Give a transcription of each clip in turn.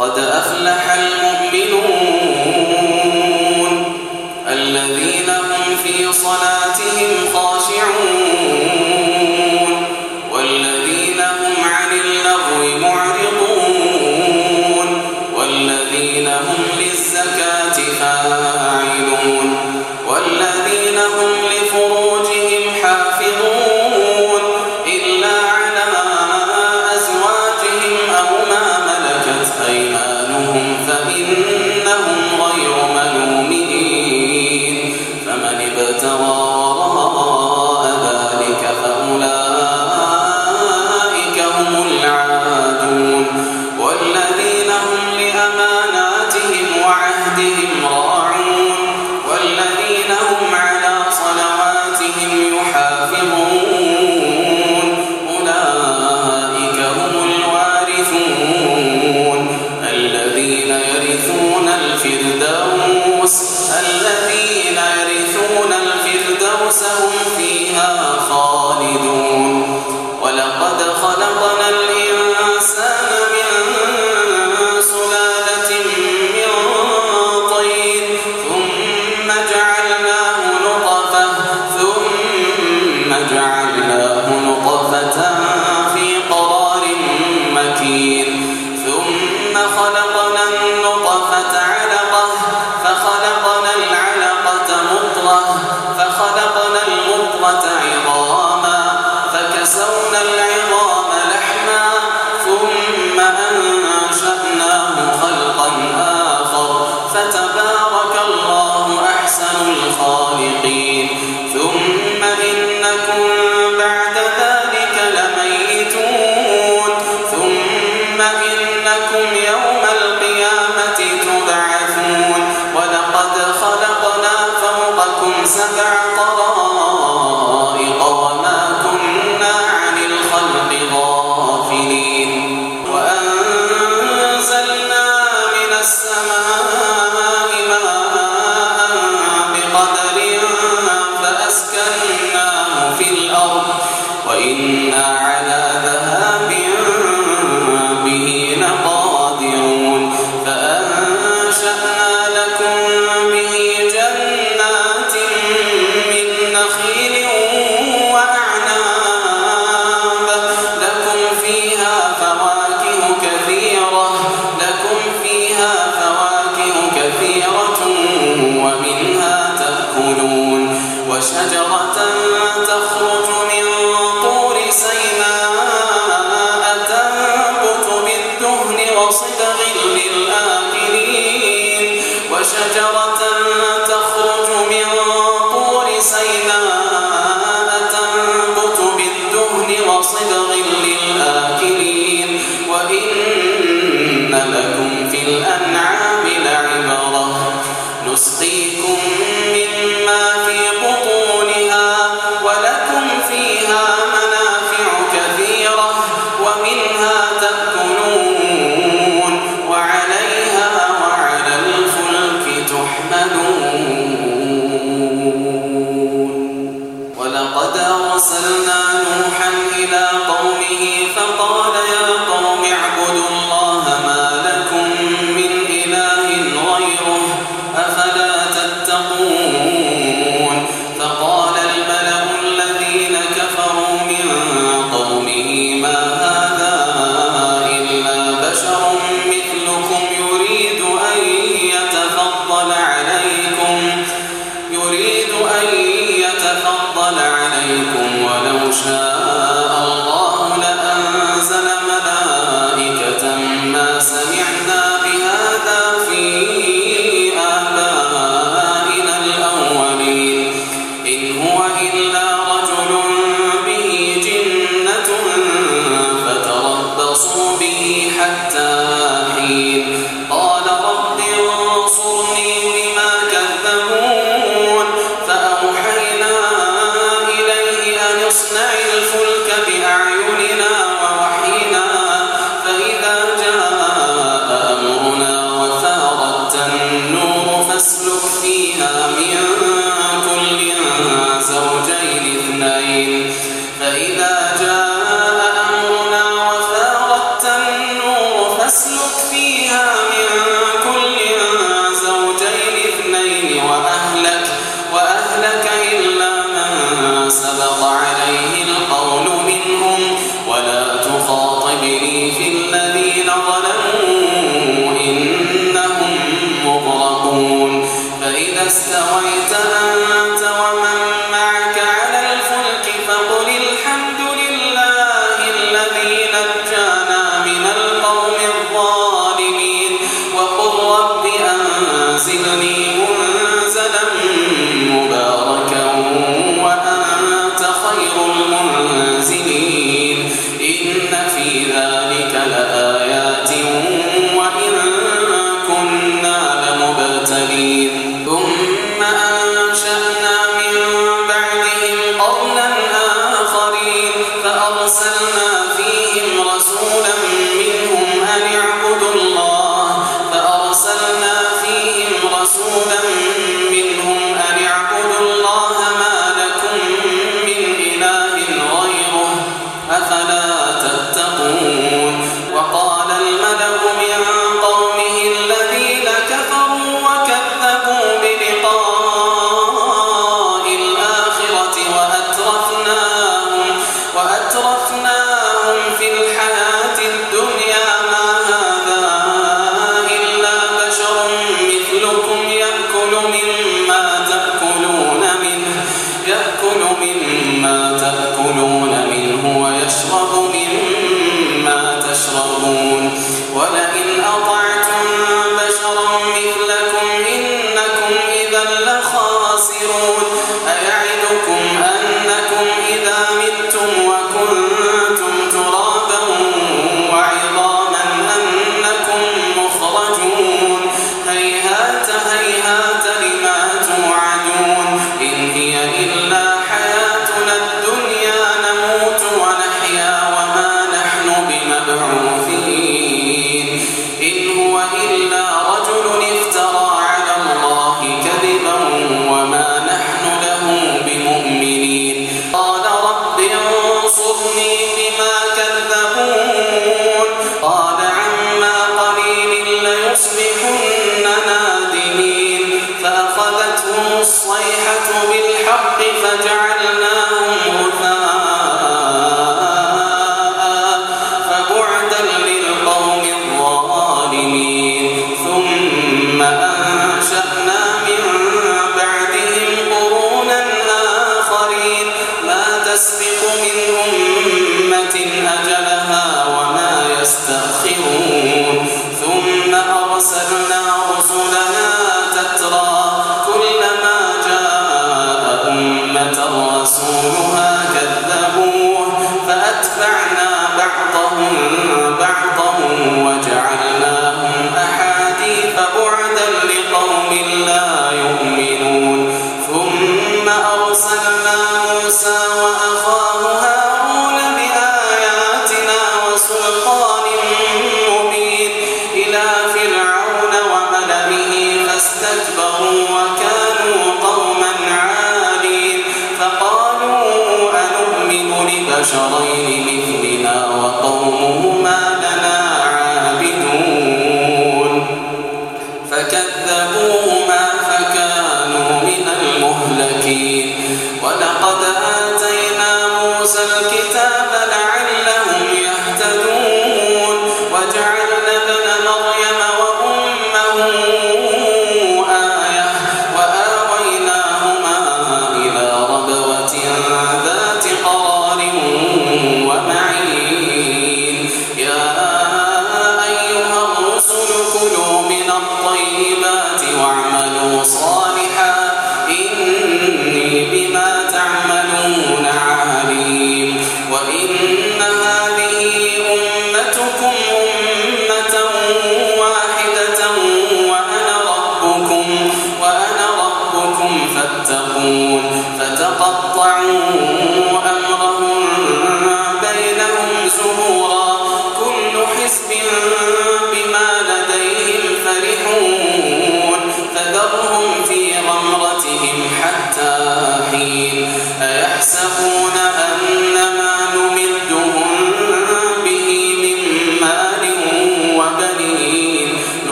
قد أفلح المؤمنون. به حتى the light.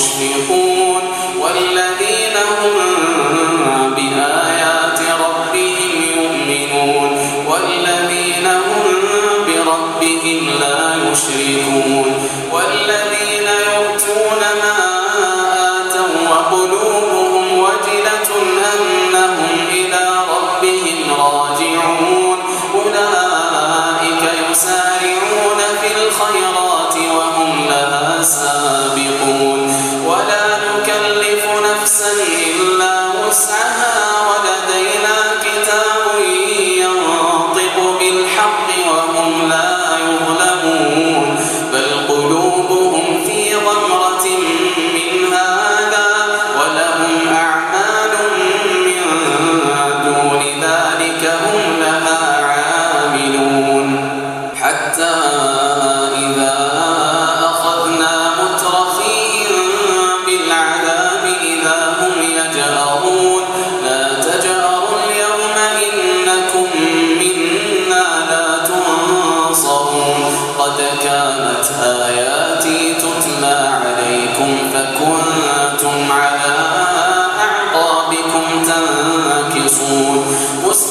Deus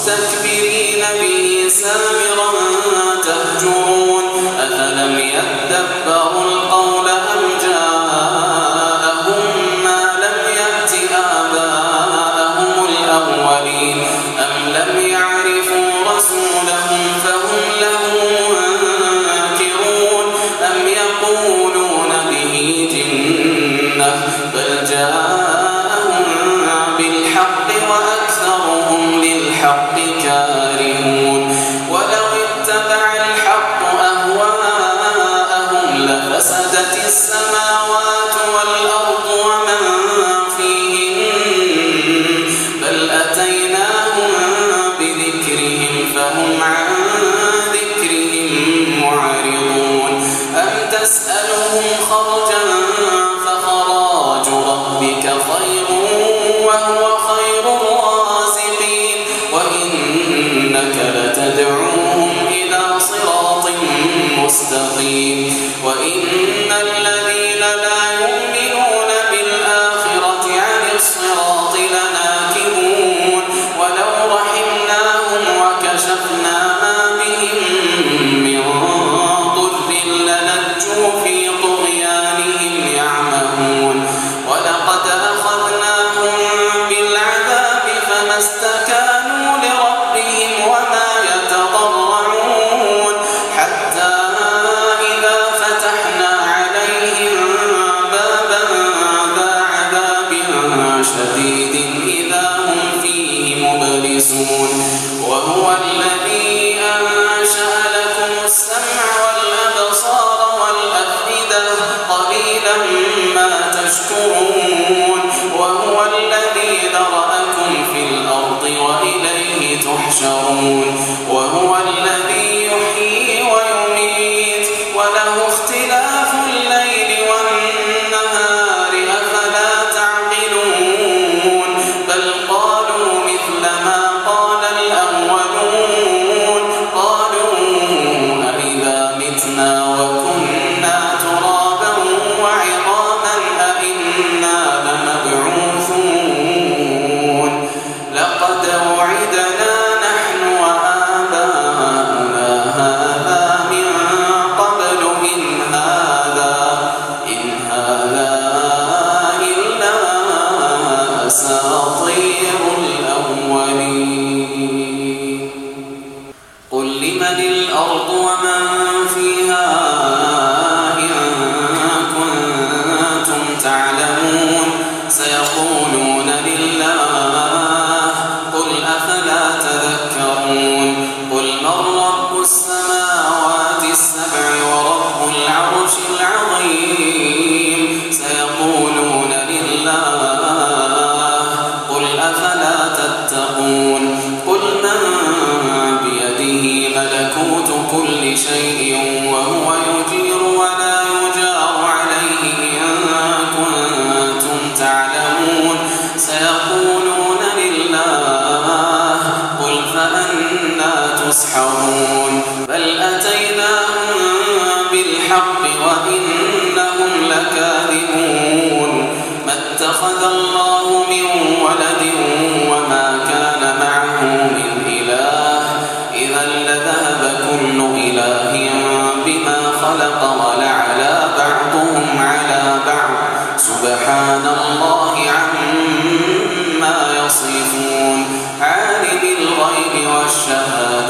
مستكبرين به سامرا تهجرون. أفلم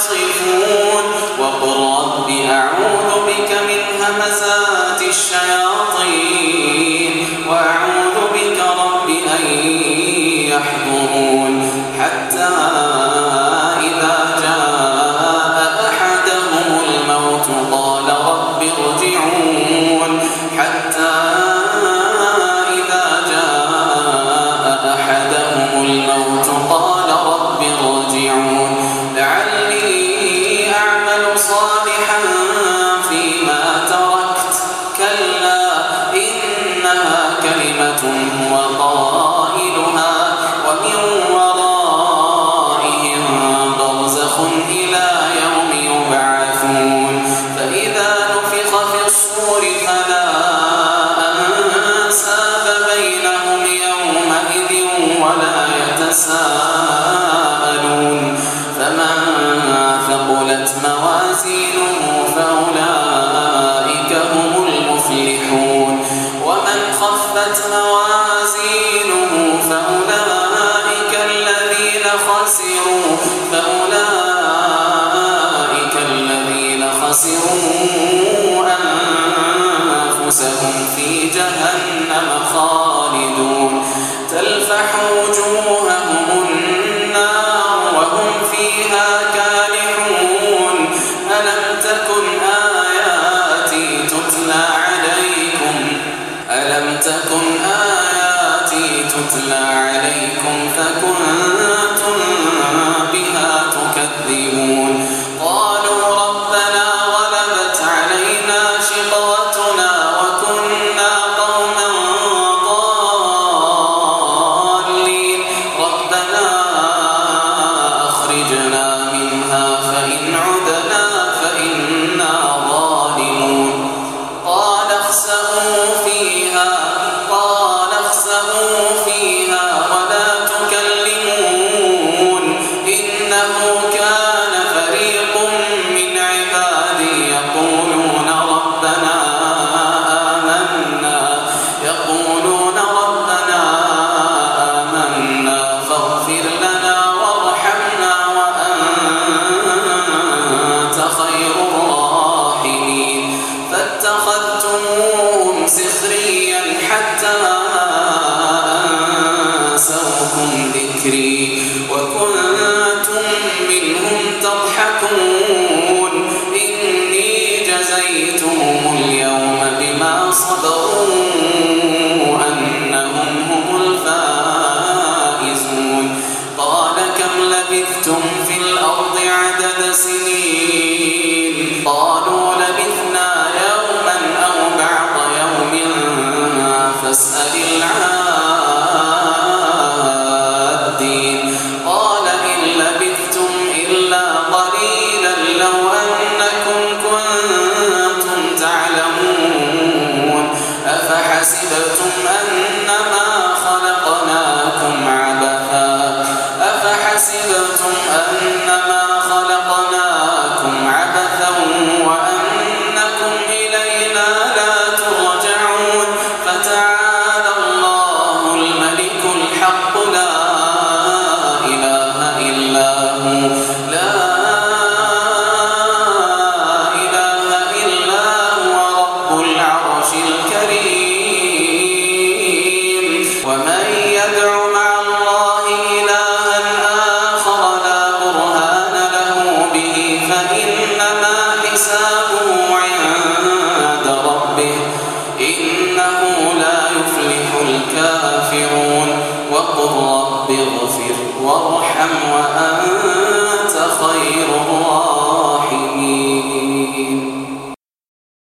تجعلني في وارحم وأنت